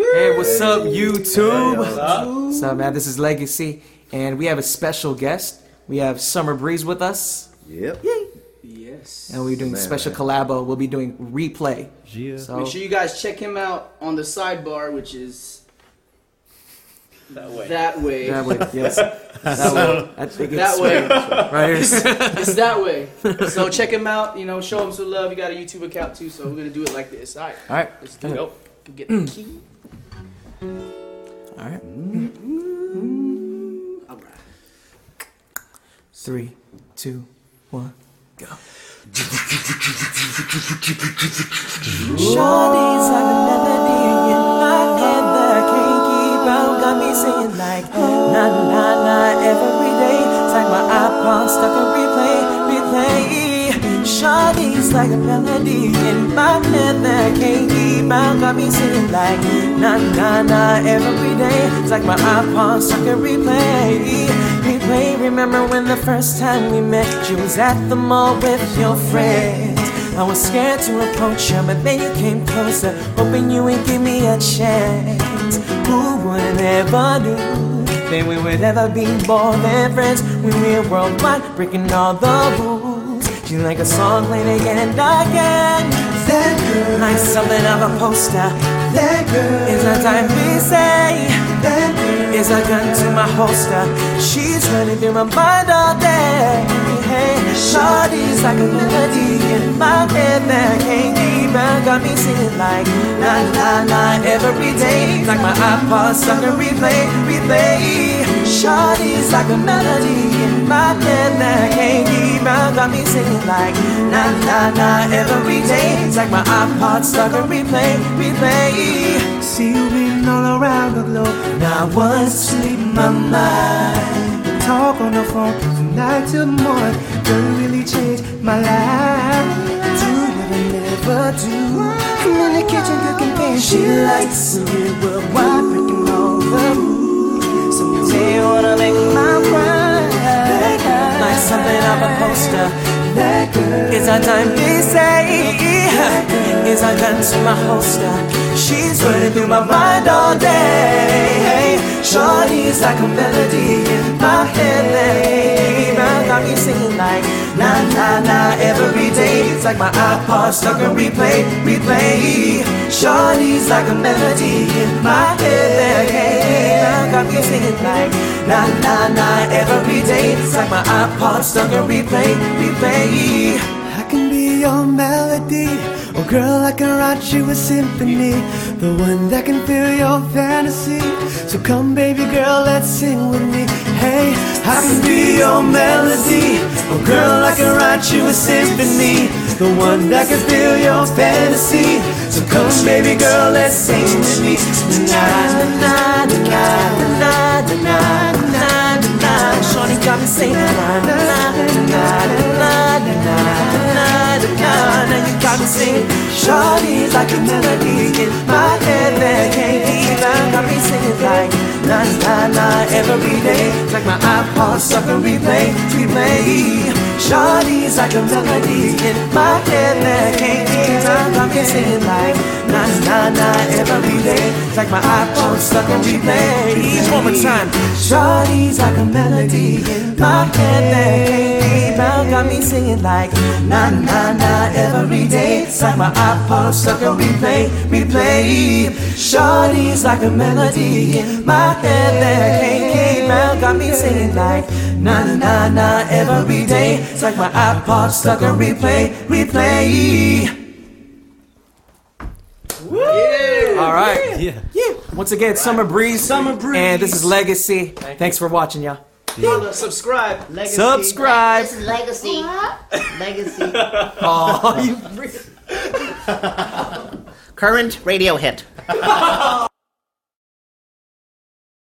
Hey, what's up, YouTube? What's up? man? This is Legacy, and we have a special guest. We have Summer Breeze with us, Yep. Yay. Yes. and we're doing a Man, special man. collabo. We'll be doing replay. Yeah. So, Make sure you guys check him out on the sidebar, which is That way. that way. that way, yes, that way. I think it's That way. right here. it's that way. So check him out. You know, show him some love. You got a YouTube account too, so we're gonna do it like this. All right. All right, Let's go. Get the key. All right. Mm-hmm. All right. Three, two, one, go. Shawty's like a melody in my head that I can't keep out. Got me singing like na na na every day. It's like my iPod stuck in replay, replay. Shawty's like a melody in my head that can't keep out. Got me singing like na na na every day. It's like my iPod stuck in replay, replay. Remember when the first time we met? You was at the mall with your friends. I was scared to approach you, but then you came closer, hoping you would give me a chance. Who would ever knew that we would ever be more than friends when we're worldwide, breaking all the rules? You like a song played again and again. That girl, like something of a poster. That girl is a time we say. That girl is a gun to my holster. She's running through my mind all day. Hey, Shawty's like a melody in my head that can't out. Got me singing like la la la every day. Like my iPod stuck in replay, replay. Shawty's like a melody in my head that can't keep out. Got me singing like la la la every day. It's like my iPod stuck in replay, replay. See you been all around the globe. Now what's sleep my mind? Talk on the phone from night till morning. Girl, you really changed my life. Do what I never do. In the kitchen cooking things she likes. And we're Is a time to say. Is a gun to my holster. She's running through my mind all day. Shorty's like a melody in my head. I got me singing like na na na every day. It's like my iPod stuck in replay, replay. Shorty's like a melody in my head. Got me singing like na na na every day. It's like my iPod stuck in replay, replay. I can be your melody. Oh girl, I can write you a symphony. The one that can fill your fantasy. So come baby girl, let's sing with me. Hey, I can be your melody. Write you a symphony. The one that can fill your fantasy. So come baby girl, let's sing with me. Na na na na na na na na na. Shorty got me singing na na na na na na na na na. Now you got me singing. Shorty's like a melody in my head that can't keep out. Got me singing like na na na every day. Like my iPod stuck in replay, replay. Shorty's like a melody in my head that can't keep out. Got me singing like na na na every day. It's like my iPod stuck in replay. One more time. Shorty's like a melody in my head that can't keep out. Got me singing like na na na every day. It's like my iPod stuck in replay, replay. Shorty's like a melody in my head that can't keep out. Got me singing like na na na every day. It's like my iPod stuck in replay, replay. All right. Yeah. Once again, Summer Breeze. Summer Breeze. And this is Legacy. Thanks for watching, y'all. Follow, subscribe. Legacy. Subscribe. This is legacy. Legacy. Oh, oh, you. Current radio hit.